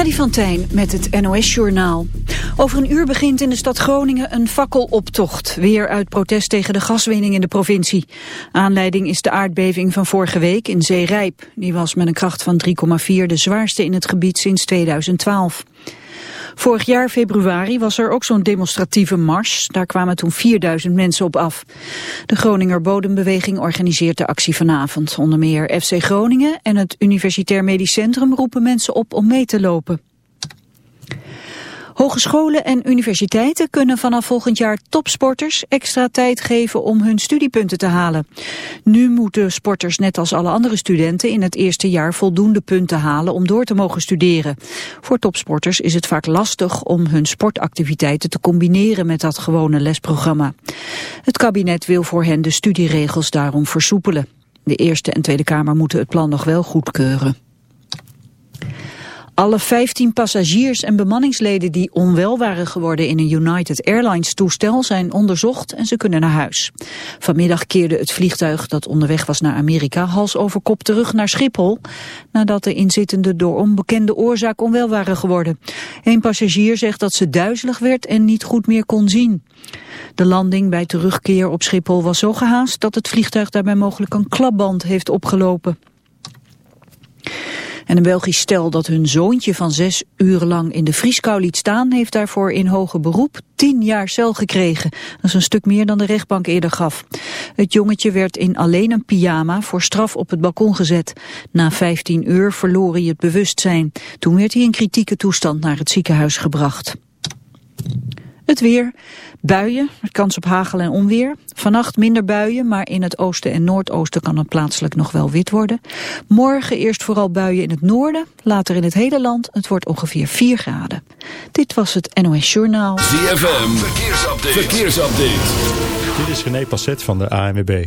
Freddy van Tijn met het NOS-journaal. Over een uur begint in de stad Groningen een fakkeloptocht. Weer uit protest tegen de gaswinning in de provincie. Aanleiding is de aardbeving van vorige week in Zeerijp. Die was met een kracht van 3,4 de zwaarste in het gebied sinds 2012. Vorig jaar februari was er ook zo'n demonstratieve mars. Daar kwamen toen 4000 mensen op af. De Groninger Bodembeweging organiseert de actie vanavond. Onder meer FC Groningen en het Universitair Medisch Centrum roepen mensen op om mee te lopen. Hogescholen en universiteiten kunnen vanaf volgend jaar topsporters extra tijd geven om hun studiepunten te halen. Nu moeten sporters net als alle andere studenten in het eerste jaar voldoende punten halen om door te mogen studeren. Voor topsporters is het vaak lastig om hun sportactiviteiten te combineren met dat gewone lesprogramma. Het kabinet wil voor hen de studieregels daarom versoepelen. De Eerste en Tweede Kamer moeten het plan nog wel goedkeuren. Alle 15 passagiers en bemanningsleden die onwel waren geworden in een United Airlines toestel zijn onderzocht en ze kunnen naar huis. Vanmiddag keerde het vliegtuig dat onderweg was naar Amerika hals over kop terug naar Schiphol nadat de inzittenden door onbekende oorzaak onwel waren geworden. Een passagier zegt dat ze duizelig werd en niet goed meer kon zien. De landing bij terugkeer op Schiphol was zo gehaast dat het vliegtuig daarbij mogelijk een klapband heeft opgelopen. En een Belgisch stel dat hun zoontje van zes uur lang in de vrieskou liet staan... heeft daarvoor in hoger beroep tien jaar cel gekregen. Dat is een stuk meer dan de rechtbank eerder gaf. Het jongetje werd in alleen een pyjama voor straf op het balkon gezet. Na 15 uur verloor hij het bewustzijn. Toen werd hij in kritieke toestand naar het ziekenhuis gebracht. Het weer. Buien, met kans op hagel en onweer. Vannacht minder buien, maar in het oosten en noordoosten kan het plaatselijk nog wel wit worden. Morgen eerst vooral buien in het noorden, later in het hele land. Het wordt ongeveer 4 graden. Dit was het NOS Journaal. ZFM, verkeersupdate. verkeersupdate. Dit is René Passet van de ANWB.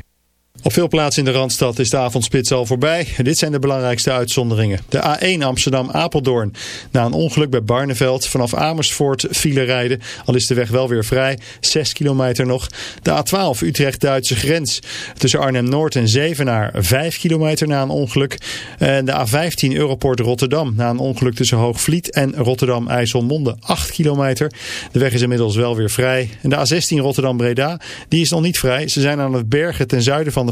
Op veel plaatsen in de Randstad is de avondspits al voorbij. Dit zijn de belangrijkste uitzonderingen. De A1 Amsterdam-Apeldoorn. Na een ongeluk bij Barneveld vanaf Amersfoort file rijden. Al is de weg wel weer vrij. 6 kilometer nog. De A12 Utrecht-Duitse grens. Tussen Arnhem-Noord en Zevenaar. 5 kilometer na een ongeluk. En de A15 Europort Rotterdam. Na een ongeluk tussen Hoogvliet en Rotterdam-IJsselmonde. 8 kilometer. De weg is inmiddels wel weer vrij. En de A16 Rotterdam-Breda. Die is nog niet vrij. Ze zijn aan het bergen ten zuiden van de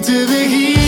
to the heat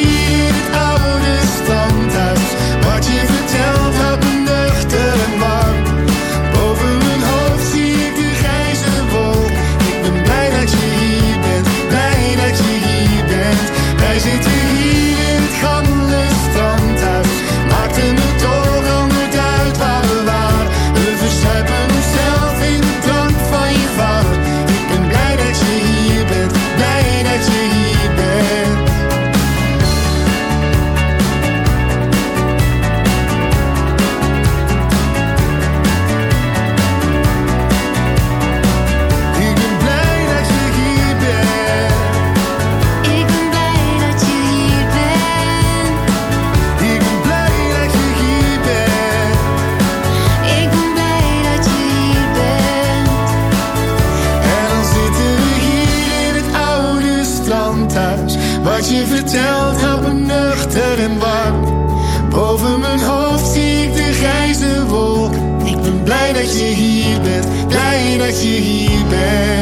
je hier bent.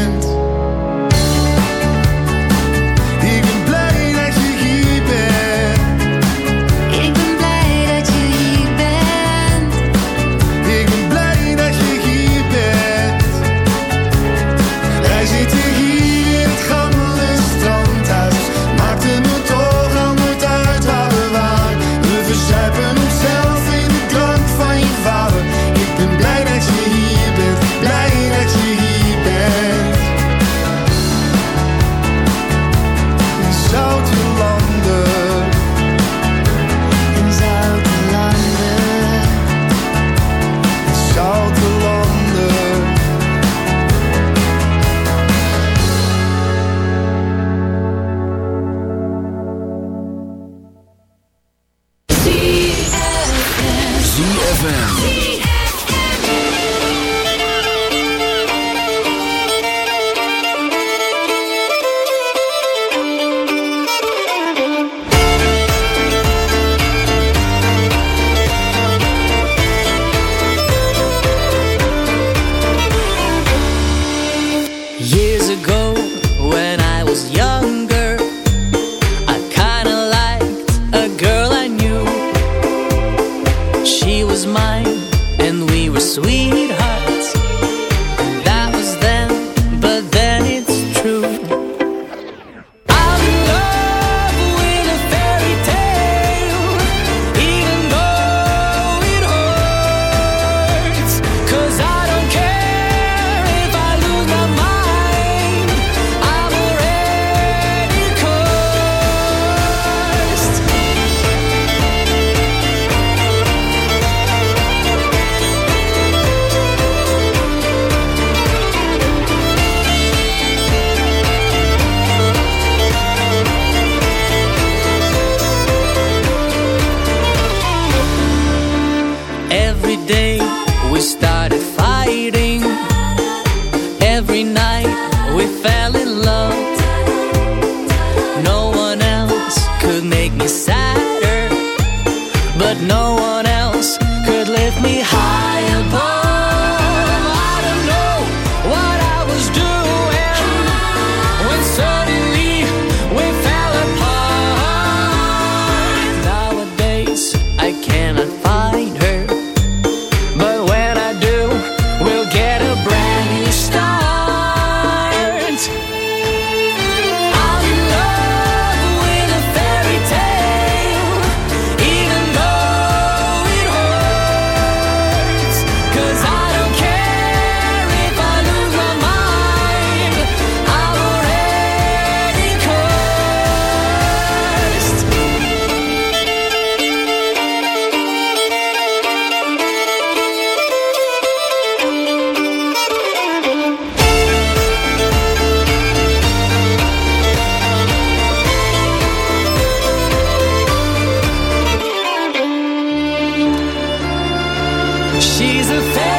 She's a fan.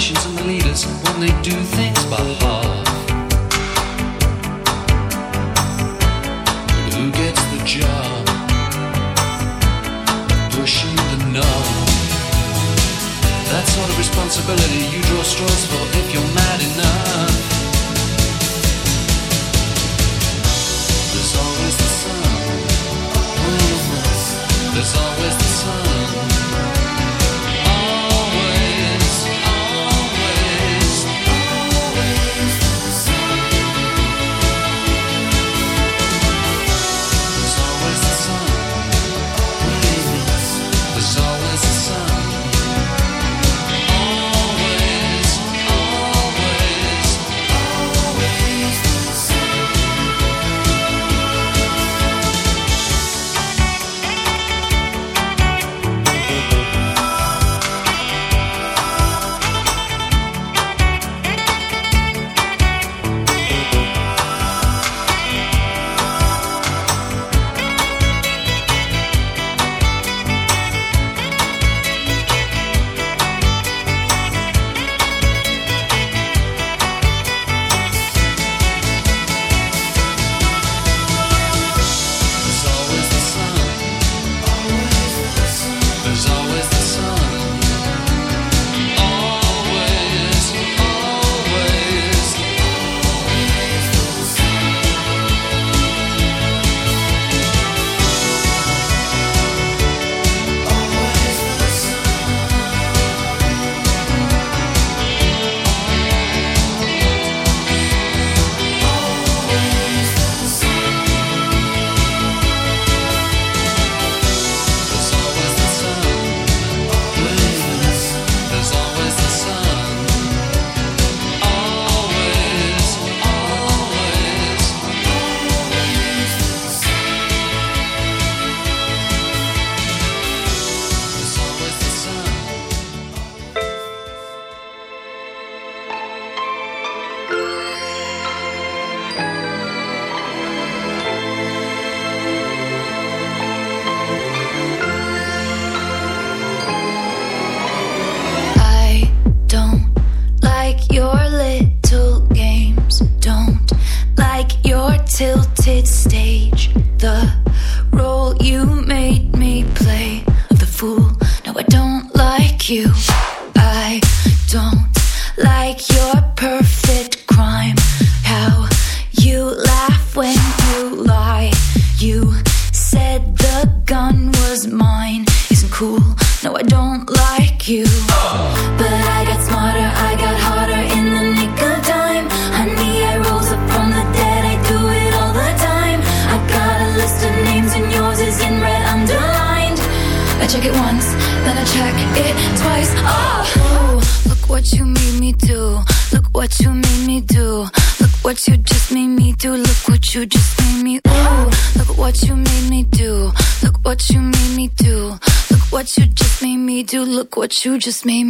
politicians and leaders when they do things by half. But who gets the job? Pushing the knob. That sort of responsibility you draw straws for if you're not. you just made me.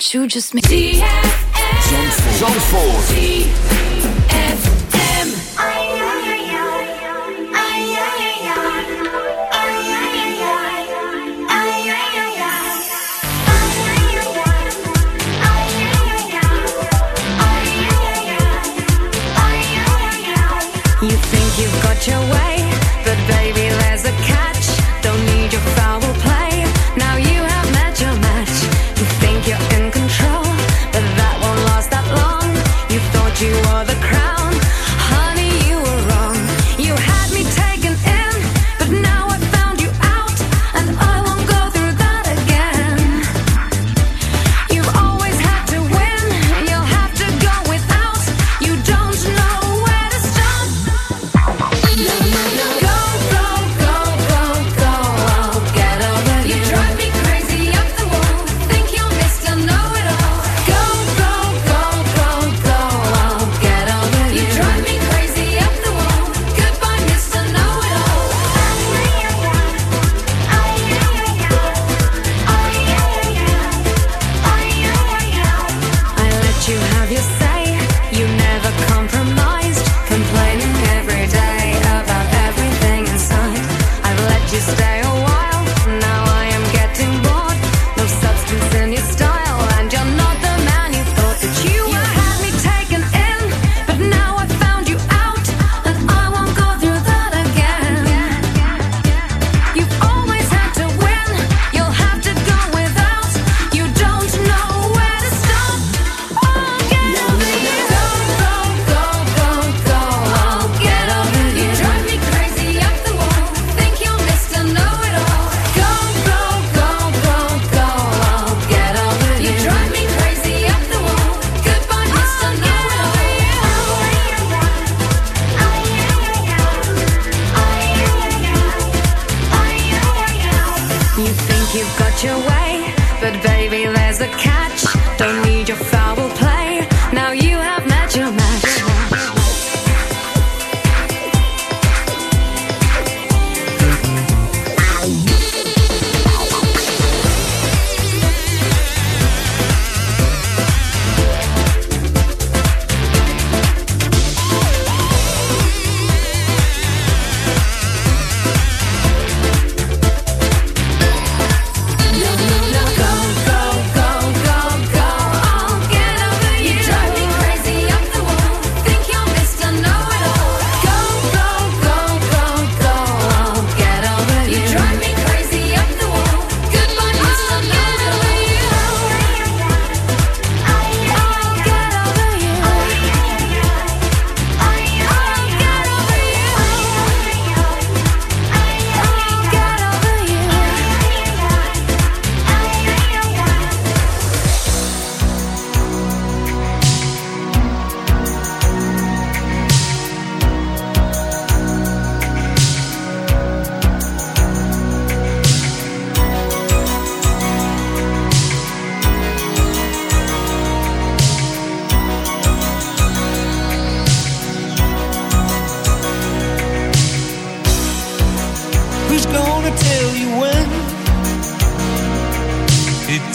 what you just made. Zandvoort. Zandvoort.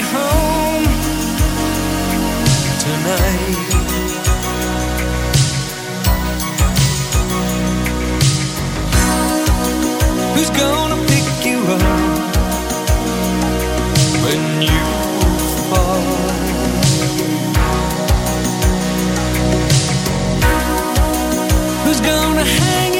you home tonight. Who's gonna pick you up when you fall? Who's gonna hang